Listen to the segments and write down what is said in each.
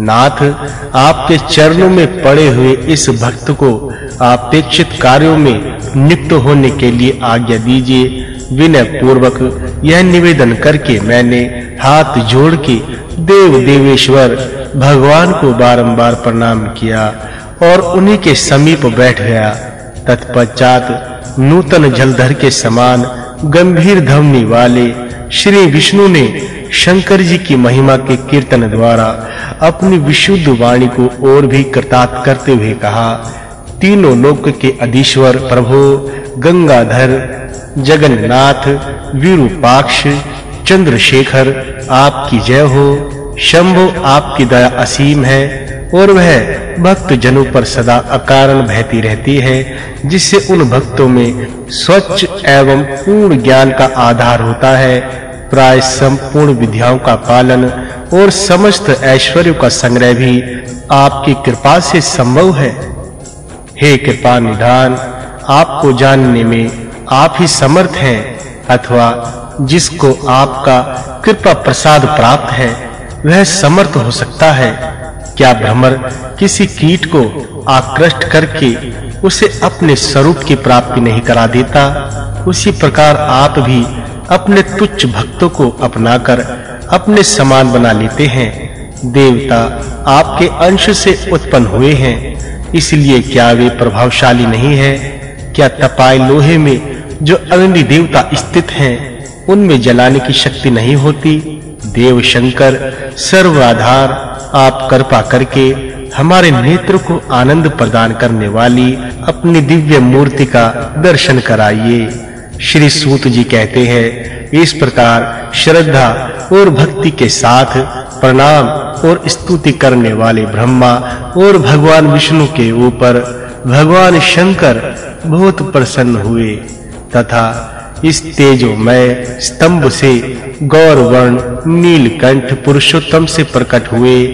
नाथ, आपके चरणों में पड़े हुए इस भक्त को अपेक्षित कार्यों में नियुक्त होने के लिए आज्ञा दीजिए। विनय पूर्वक यह निवेदन करके मैंने हाथ जोड़ के देव देवेश्वर भगवान को बारंबार प्रणाम किया और उन्हीं के समीप बैठ गया। तत्पश्चात नूतन जलधर के समान गंभीर ध्वनि वाले श्री विष्णु ने शंकर जी की महिमा के कीर्तन द्वारा अपनी विशुद्ध वाणी को और भी कृतार्थ करते हुए कहा, तीनों लोक के अधीश्वर प्रभु, गंगाधर, जगन्नाथ, विरूपाक्ष, चंद्रशेखर, आपकी जय हो। शंभु आपकी दया असीम है और वह भक्त जनों पर सदा अकारण बहती रहती है, जिससे उन भक्तों में स्वच्छ एवं पूर्ण ज्ञान का आधार होता है। प्राय संपूर्ण विद्याओं का पालन और समस्त ऐश्वर्य का संग्रह भी आपकी कृपा से संभव है। हे कृपा निधान, आपको जानने में आप ही समर्थ हैं अथवा जिसको आपका कृपा प्रसाद प्राप्त है, वह समर्थ हो सकता है। क्या भ्रमर किसी कीट को आकृष्ट करके उसे अपने स्वरूप की प्राप्ति नहीं करा देता? उसी प्रकार आप भी अपने तुच्छ भक्तों को अपनाकर अपने समान बना लेते हैं। देवता आपके अंश से उत्पन्न हुए हैं। इसलिए क्या वे प्रभावशाली नहीं हैं? क्या तपाए लोहे में जो अग्नि देवता स्थित हैं, उनमें जलाने की शक्ति नहीं होती? देव शंकर सर्वाधार आप कृपा करके हमारे नेत्र को आनंद प्रदान करने वाली अपनी दिव्य मूर्ति का दर्शन कराइए। श्री सूत जी कहते हैं, इस प्रकार श्रद्धा और भक्ति के साथ प्रणाम और स्तुति करने वाले ब्रह्मा और भगवान विष्णु के ऊपर भगवान शंकर बहुत प्रसन्न हुए तथा इस तेजोमय स्तंभ से गौरवर्ण नीलकंठ पुरुषोत्तम से प्रकट हुए।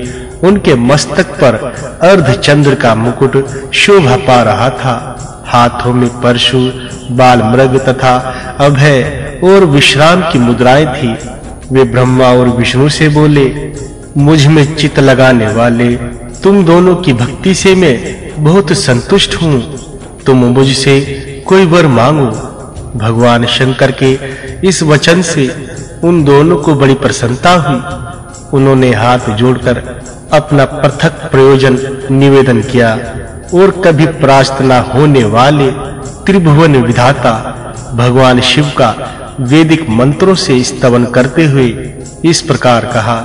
उनके मस्तक पर अर्धचंद्र का मुकुट शोभा पा रहा था। हाथों में परशु बाल मृग तथा अभय और विश्राम की मुद्राएँ थी। वे ब्रह्मा और विष्णु से बोले, मुझमें चित लगाने वाले, तुम दोनों की भक्ति से मैं बहुत संतुष्ट हूँ। तुम मुझसे कोई वर मांगो। भगवान शंकर के इस वचन से उन दोनों को बड़ी प्रसन्नता हुई। उन्होंने हाथ जोड़कर अपना पृथक प्रयोजन निवेदन किया। और कभी प्रास्त न होने वाले त्रिभुवन विधाता भगवान शिव का वैदिक मंत्रों से स्तवन करते हुए इस प्रकार कहा,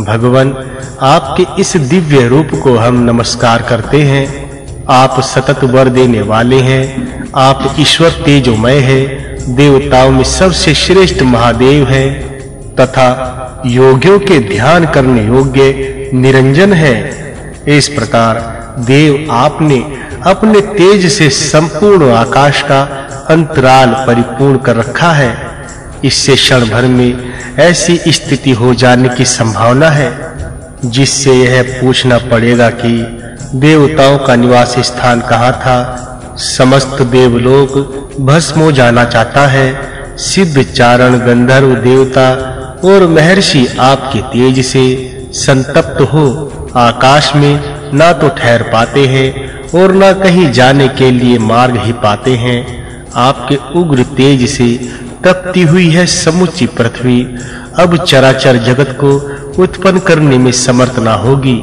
भगवान, आपके इस दिव्य रूप को हम नमस्कार करते हैं। आप सतत वर देने वाले हैं। आप ईश्वर तेजोमय हैं। देवताओं में सबसे श्रेष्ठ महादेव हैं। तथा योगियों के ध्यान करने योग्य निरंजन है। इस प्रकार देव आपने अपने तेज से संपूर्ण आकाश का अंतराल परिपूर्ण कर रखा है। इससे क्षण भर में ऐसी स्थिति हो जाने की संभावना है, जिससे यह पूछना पड़ेगा कि देवताओं का निवास स्थान कहाँ था। समस्त देवलोक भस्म हो जाना चाहता है। सिद्ध चारण गंधर्व देवता और महर्षि आपके तेज से संतप्त हो आकाश में ना तो ठहर पाते हैं और ना कहीं जाने के लिए मार्ग ही पाते हैं। आपके उग्र तेज से तपती हुई है समुची पृथ्वी। अब चराचर जगत को उत्पन्न करने में समर्थ ना होगी।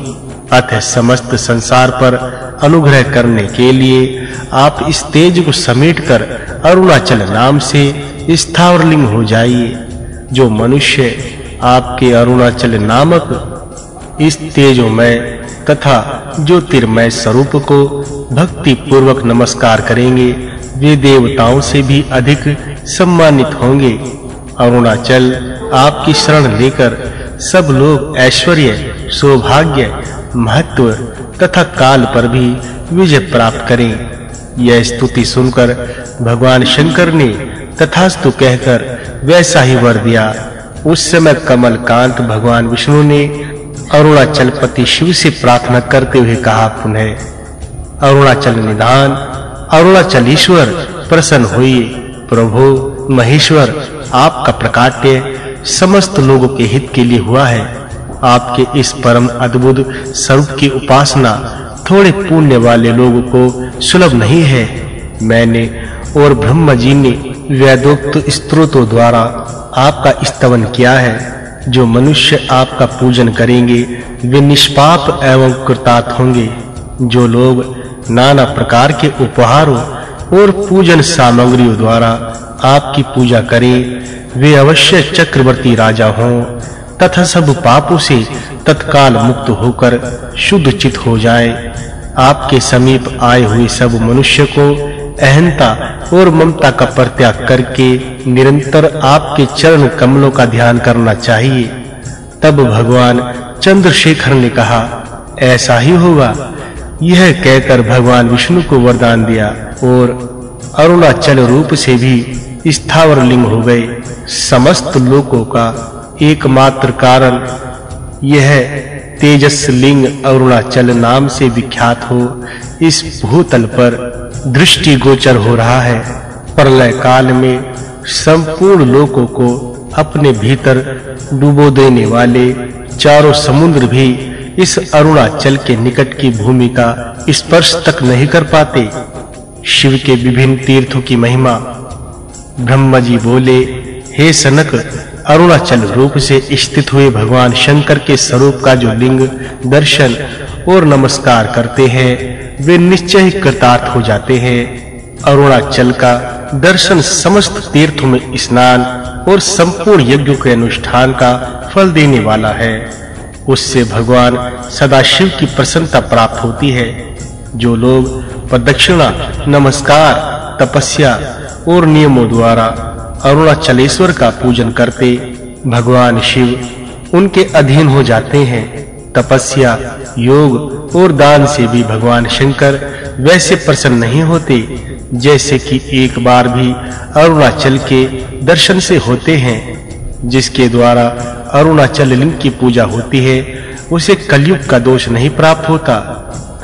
अतः समस्त संसार पर अनुग्रह करने के लिए आप इस तेज को समेटकर अरुणाचल नाम से स्थावरलिंग हो जाइए। जो मनुष्य आपके अरुणाचल नामक इस तेजोमय तथा ज्योतिर्मय स्वरूप को भक्ति पूर्वक नमस्कार करेंगे। वे देवताओं से भी अधिक सम्मानित होंगे। अरुणाचल, आपकी शरण लेकर सब लोग ऐश्वर्य, सौभाग्य, महत्व तथा काल पर भी विजय प्राप्त करें। यह स्तुति सुनकर भगवान शंकर ने तथास्तु कहकर वैसा ही वर दिया। उस समय कमल कांत भगवान विष्णु ने अरुणाचल पति शिव से प्रार्थना करते हुए कहा, पुनः अरुणाचल निधान अरुणाचल ईश्वर प्रसन्न होइए प्रभु, महेश्वर, आपका प्रकाट्य समस्त लोगों के हित के लिए हुआ है। आपके इस परम अद्भुत स्वरूप की उपासना थोड़े पुण्य वाले लोगों को सुलभ नहीं है। मैंने और ब्रह्म जी ने वेदोक्त स्त्रोतों द्वारा आपका स्तवन किया है। जो मनुष्य आपका पूजन करेंगे, वे निष्पाप एवं कृतार्थ होंगे। जो लोग नाना प्रकार के उपहारों और पूजन सामग्रियों द्वारा आपकी पूजा करें, वे अवश्य चक्रवर्ती राजा हों, तथा सब पापों से तत्काल मुक्त होकर शुद्ध चित हो जाए। आपके समीप आए हुए सब मनुष्य को अहंता और ममता का परित्याग करके निरंतर आपके चरण कमलों का ध्यान करना चाहिए। तब भगवान चंद्रशेखर ने कहा, ऐसा ही होगा। यह कहकर भगवान विष्णु को वरदान दिया और अरुणाचल रूप से भी स्थावर लिंग हो गए। समस्त लोकों का एकमात्र कारण यह तेजस लिंग अरुणाचल नाम से विख्यात हो। इस भूतल पर दृष्टि गोचर हो रहा है। प्रलय काल में संपूर्ण लोकों को अपने भीतर डुबो देने वाले चारों समुद्र भी इस अरुणाचल के निकट की भूमि का स्पर्श तक नहीं कर पाते। शिव के विभिन्न तीर्थों की महिमा। ब्रह्मा जी बोले, हे सनक, अरुणाचल रूप से स्थित हुए भगवान शंकर के स्वरूप का जो लिंग, दर्शन और नमस्कार करते हैं वे निश्चय कृतार्थ हो जाते हैं। अरुणाचल का दर्शन समस्त तीर्थों में स्नान और संपूर्ण यज्ञों के अनुष्ठान का फल देने वाला है। उससे भगवान सदाशिव की प्रसन्नता प्राप्त होती है। जो लोग प्रदक्षिणा, नमस्कार, तपस्या और नियमों द्वारा अरुणाचलेश्वर का पूजन करते भगवान शिव उनके अधीन हो जाते हैं। तपस्या, योग और दान से भी भगवान शंकर वैसे प्रसन्न नहीं होते, जैसे कि एक बार भी अरुणाचल के दर्शन से होते हैं, जिसके द्वारा अरुणाचल लिंग की पूजा होती है, उसे कलयुग का दोष नहीं प्राप्त होता,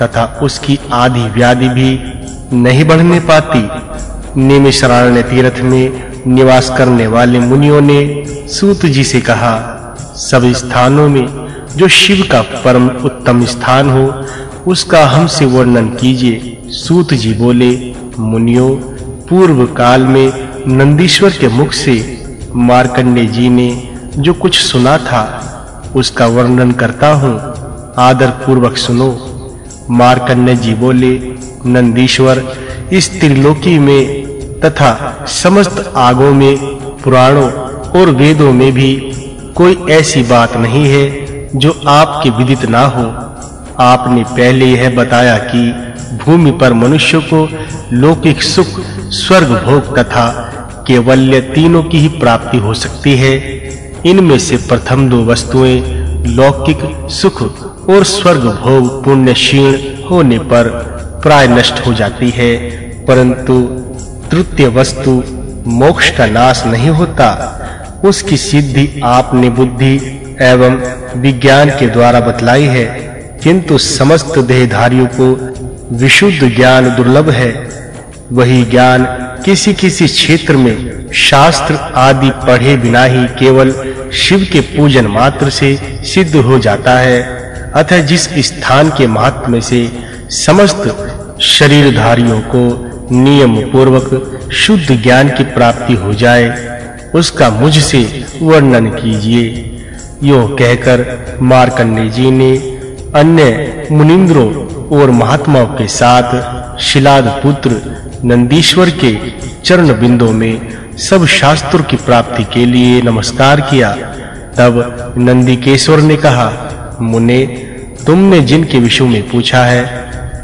तथा उसकी आधी व्याधि भी नहीं बढ़ने पाती। निमिषारण्य तीर्थ में निवास करने वाले मुनियों ने सूत जी से कहा सब स्थानों में जो शिव का परम उत्तम स्थान हो, उसका हमसे वर्णन कीजिए। सूत जी बोले, मुनियों, पूर्व काल में नंदीश्वर के मुख से मार्कंडे जी ने जो कुछ सुना था, उसका वर्णन करता हूँ। आदर पूर्वक सुनो। मार्कंडे जी बोले, नंदीश्वर, इस त्रिलोकी में तथा समस्त आगों में, पुराणों और वेदों में भी कोई ऐसी बात नहीं है जो आपके विदित ना हो, आपने पहले यह बताया कि भूमि पर मनुष्य को लौकिक सुख, स्वर्ग भोग तथा केवल्य तीनों की ही प्राप्ति हो सकती है। इनमें से प्रथम दो वस्तुएँ, लौकिक सुख और स्वर्ग भोग पुण्य क्षीण होने पर प्राय नष्ट हो जाती है, परंतु तृतीय वस्तु मोक्ष का नाश नहीं होता। उसकी सिद्धि, आपने बुद्धि एवं विज्ञान के द्वारा बतलाई है, किंतु समस्त देहधारियों को विशुद्ध ज्ञान दुर्लभ है। वही ज्ञान किसी किसी क्षेत्र में शास्त्र आदि पढ़े बिना ही केवल शिव के पूजन मात्र से सिद्ध हो जाता है, अतः जिस स्थान के महात्म्य से समस्त शरीरधारियों को नियम पूर्वक शुद्ध ज्ञान की प्राप्ति हो जाए, उसका मुझसे वर्णन कीजिए। यो कहकर मार्कंडे जी ने अन्य मुनिंद्रों और महात्माओं के साथ शिलाद पुत्र नंदीश्वर के चरण बिंदों में सब शास्त्रों की प्राप्ति के लिए नमस्कार किया। तब नंदीकेश्वर ने कहा, मुने, तुमने जिनके विषय में पूछा है,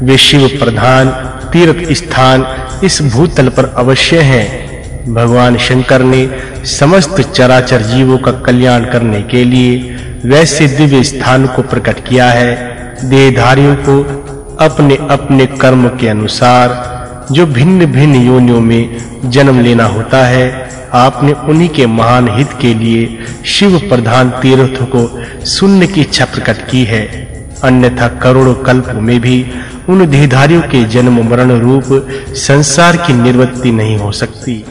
वे शिव प्रधान तीर्थ स्थान इस भूतल पर अवश्य हैं। भगवान शंकर ने समस्त चराचर जीवों का कल्याण करने के लिए वैसे दिव्य स्थान को प्रकट किया है। देहधारियों को अपने अपने कर्म के अनुसार जो भिन्न-भिन्न योनियों में जन्म लेना होता है, आपने उन्हीं के महान हित के लिए शिव प्रधान तीर्थ को सुनने की इच्छा प्रकट की है। अन्यथा करोड़ों कल्प में भी उन देहधारियों के जन्म मरण रूप संसार की निवृत्ति नहीं हो सकती।